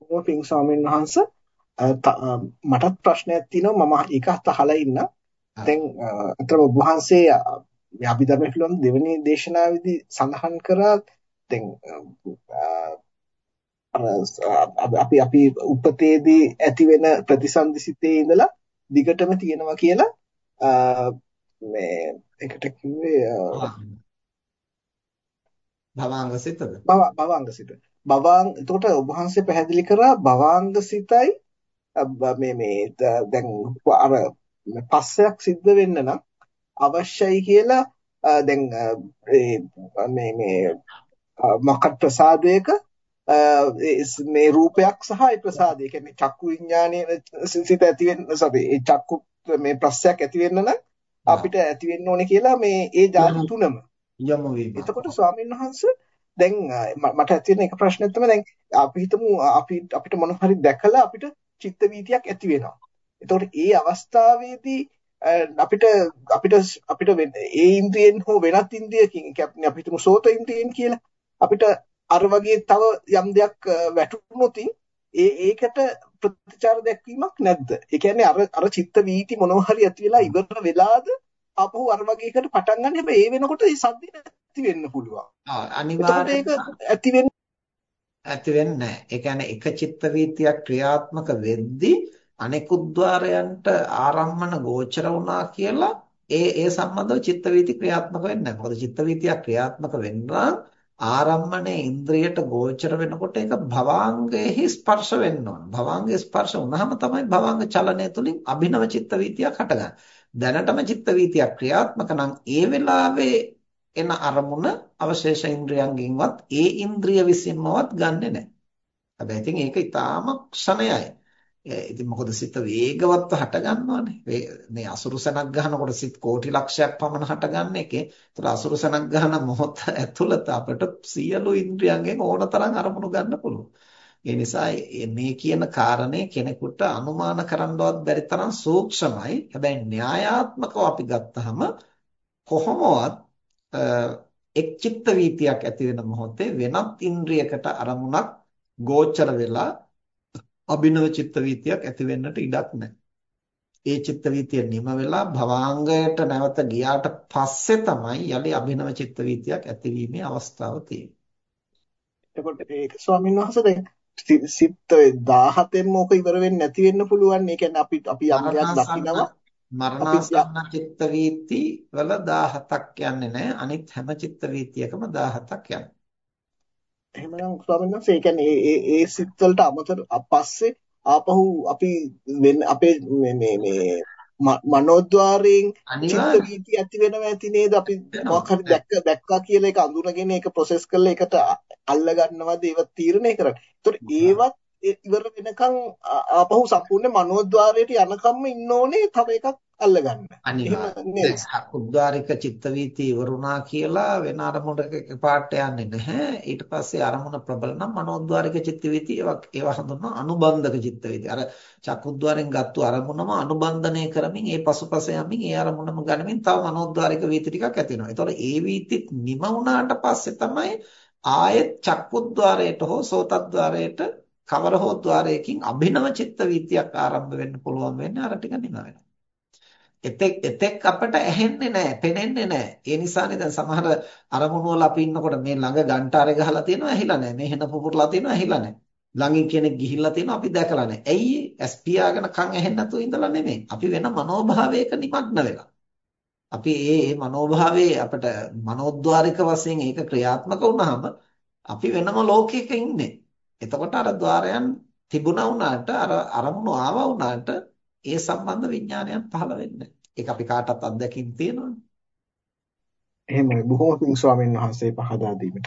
ඔය පින් ස්වාමීන් වහන්ස මටත් ප්‍රශ්නයක් තියෙනවා. මම ඒකත් අහලා ඉන්න. දැන් අතර ඔබ වහන්සේ අභිධර්ම පිළිබඳ දෙවෙනි දේශනාවේදී සඳහන් කරා. දැන් අපි අපි උපතේදී ඇති වෙන ප්‍රතිසන්දිසිතේ ඉඳලා දිගටම තියෙනවා කියලා මේ එකට කිව්වේ භවාංග සිතද භවාංග එතකොට ඔබ වහන්සේ පැහැදිලි කරා භවාංග සිතයි මේ මේ දැන් අර පස්සයක් සිද්ධ වෙන්න නම් අවශ්‍යයි කියලා දැන් මේ මේ මකත් ප්‍රසාදයක මේ රූපයක් සහ ඒ ප්‍රසාදය. කියන්නේ චක්කු විඥානයේ සිත ඇති වෙන්න සබේ චක්කු මේ ප්‍රස්සයක් ඇති වෙන්න නම් අපිට ඇති වෙන්න ඕනේ කියලා මේ ඒ ධාතු තුනම. යමු වීම. එතකොට ස්වාමීන් වහන්සේ දැන් මට ඇති වෙන එක ප්‍රශ්නයක් තමයි දැන් අපි හිතමු අපි අපිට මොන හරි දැකලා අපිට චිත්ත වීතියක් ඇති වෙනවා. එතකොට ඒ අවස්ථාවේදී අපිට අපිට අපිට ඒ ඉන්ද්‍රියෙන් හෝ වෙනත් ඉන්ද්‍රියකින් අපි හිතමු සෝත ඉන්ද්‍රියෙන් කියලා අපිට අර වගේ තව යම් දෙයක් වැටුනොත් ඒ ඒකට ප්‍රතිචාර දැක්වීමක් නැද්ද? ඒ කියන්නේ අර අර චිත්ත වීති මොනවා හරි ඇති වෙලා ඉවර වෙලාද ආපහු අර වගේ එකට පටන් ගන්න හැබැයි ඒ වෙනකොට ඒ සද්ද නැති වෙන්න පුළුවන්. ආ අනිවාර්යයෙන් ඒක ඇති වෙන්න ඇති වෙන්නේ නැහැ. ඒ කියන්නේ එක චිත්ත වීතියක් ක්‍රියාත්මක වෙද්දී අනෙකුත් ద్వාරයන්ට ආරම්මන ගෝචර වුණා කියලා ඒ ඒ සම්බන්ධව චිත්ත වීති ක්‍රියාත්මක වෙන්නේ නැහැ. මොකද චිත්ත වීතියක් ක්‍රියාත්මක වෙන්න ආරම්මනේ ඉන්ද්‍රියට ගෝචර වෙනකොට ඒක භවාංගයේ ස්පර්ශ වෙන්න ඕන. භවාංගයේ ස්පර්ශ වුණාම තමයි භවාංග චලනය තුලින් අභිනව චිත්ත වීතියක් හටගන්නේ. දැනටම චිත්ත වීතියක් ක්‍රියාත්මක නම් ඒ වෙලාවේ එන අරමුණ අවශේෂ ඉන්ද්‍රියන්ගෙන්වත් ඒ ඉන්ද්‍රිය විසින්මවත් ගන්නෙ නැහැ. හැබැයි ඉතින් ඒක ඊටාම ක්ෂණයයි. ඉතින් මොකද සිත වේගවත්ව හට ගන්නවානේ. මේ අසුරුසනක් ගන්නකොට සිත කෝටි ලක්ෂයක් පමණ හටගන්න එකේ. ඒතර අසුරුසනක් ගන්න මොහොත ඇතුළත අපිට සියලු ඉන්ද්‍රියන්ගෙන් ඕන තරම් අරමුණු ගන්න පුළුවන්. ඒ නිසා මේ කියන කාරණේ කෙනෙකුට අනුමාන කරන්නවත් බැරි තරම් සූක්ෂමයි. හැබැයි න්‍යායාත්මකව අපි ගත්තහම කොහොමවත් එක් චිත්ත වීතියක් ඇති වෙන මොහොතේ වෙනත් ඉන්ද්‍රියකට අරමුණක් ගෝචර වෙලා අභිනව චිත්ත වීතියක් ඇති වෙන්නට ඉඩක් නැහැ. ඒ චිත්ත වීතිය නිම වෙලා භවාංගයට නැවත ගියාට පස්සේ තමයි යලි අභිනව චිත්ත වීතියක් ඇතිවීමේ අවස්ථාව තියෙන්නේ. එතකොට ඒක ස්වාමීන් වහන්සේ දැන් සිත් 17ෙන් මොක ඉවර වෙන්නේ නැති වෙන්න පුළුවන්. ඒ කියන්නේ අපි අපි යම් දෙයක් දකිනවා මරණාසන්න චිත්ත වීති වල 17ක් යන්නේ නැහැ. අනිත් හැම චිත්ත වීතියකම 17ක් යනවා. එහෙමනම් ස්වාමීන් වහන්සේ ඒ කියන්නේ ඒ ඒ සිත් වලට අමතර පස්සේ ආපහු අපි අපේ මේ මේ මේ මනෝද්වාරයෙන් චිත්ත වීති ඇති වෙනවා ඇති නේද අපි මොකක් හරි දැක්ක දැක්කා කියලා ඒක අඳුනගෙන ඒක ප්‍රොසෙස් කරලා ඒකට අල්ල ගන්නවද ඒව තීරණය කරන්නේ. ඒතකොට ඒවත් ඉවර වෙනකන් ආපහු සම්පූර්ණ මනෝද්වාරයට යනකම්ම ඉන්න ඕනේ තව එකක් අල්ලගන්න. අනිවාර්යයෙන් උද්වාරික චිත්ත වීති ඉවරුණා කියලා වෙන අරමුණක පාට යන්නේ නැහැ. ඊට පස්සේ අරමුණ ප්‍රබල නම් මනෝද්වාරික චිත්ත වීති ඒවා හඳුන්වන අනුබන්ධක චිත්ත වීති. අර චක්කුද්්වාරෙන් ගත්තු අරමුණම අනුබන්ධනය කරමින් ඒ පසුපස යමින් ඒ අරමුණම ගනිමින් තව මනෝද්වාරික වීති ටිකක් ඇති වෙනවා. ඒතකොට ඒ වීතිත් නිම වුණාට පස්සේ තමයි ආයෙත් චක්කුද්්වාරයට හෝ සෝතද්්වාරයට කවර හෝ ద్వාරයකින් අභිනව චිත්ත වීතියක් ආරම්භ වෙන්න පුළුවන් වෙන්නේ අර ටික නිම වෙනවා. එතෙක් එතෙක් අපට ඇහෙන්නේ නැහැ, පෙනෙන්නේ නැහැ. ඒ නිසානේ දැන් සමහර අරමුණු වල අපි ඉන්නකොට මේ ළඟ ගන්ටාරේ ගහලා තියෙනවා ඇහිලා නැහැ. මේ හෙන පුපුරලා තියෙනවා ඇහිලා නැහැ. ළඟින් කෙනෙක් ගිහිල්ලා තියෙනවා අපි දැකලා නැහැ. ඇයි ඇස් පියාගෙන කන් ඇහෙන්නේ නැතුව ඉඳලා නෙමෙයි. අපි වෙන මනෝභාවයක නිමග්න වෙලා. අපි ඒ ඒ මනෝභාවයේ අපිට මනෝද්වාරික වශයෙන් ඒක ක්‍රියාත්මක වුණාම අපි වෙනම ලෝකයක ඉන්නේ. එතකොට අර ద్వාරයන් තිබුණා වුණාට අර අරමුණු ආවා වුණාට ඒ සම්බන්ධ විඥානයක් පහළ වෙන්නේ ඒක අපි කාටත් අත්දැකීම් තියෙනවනේ. එහෙමයි බොහොම පිං ස්වාමීන් වහන්සේ පහදා දීමට.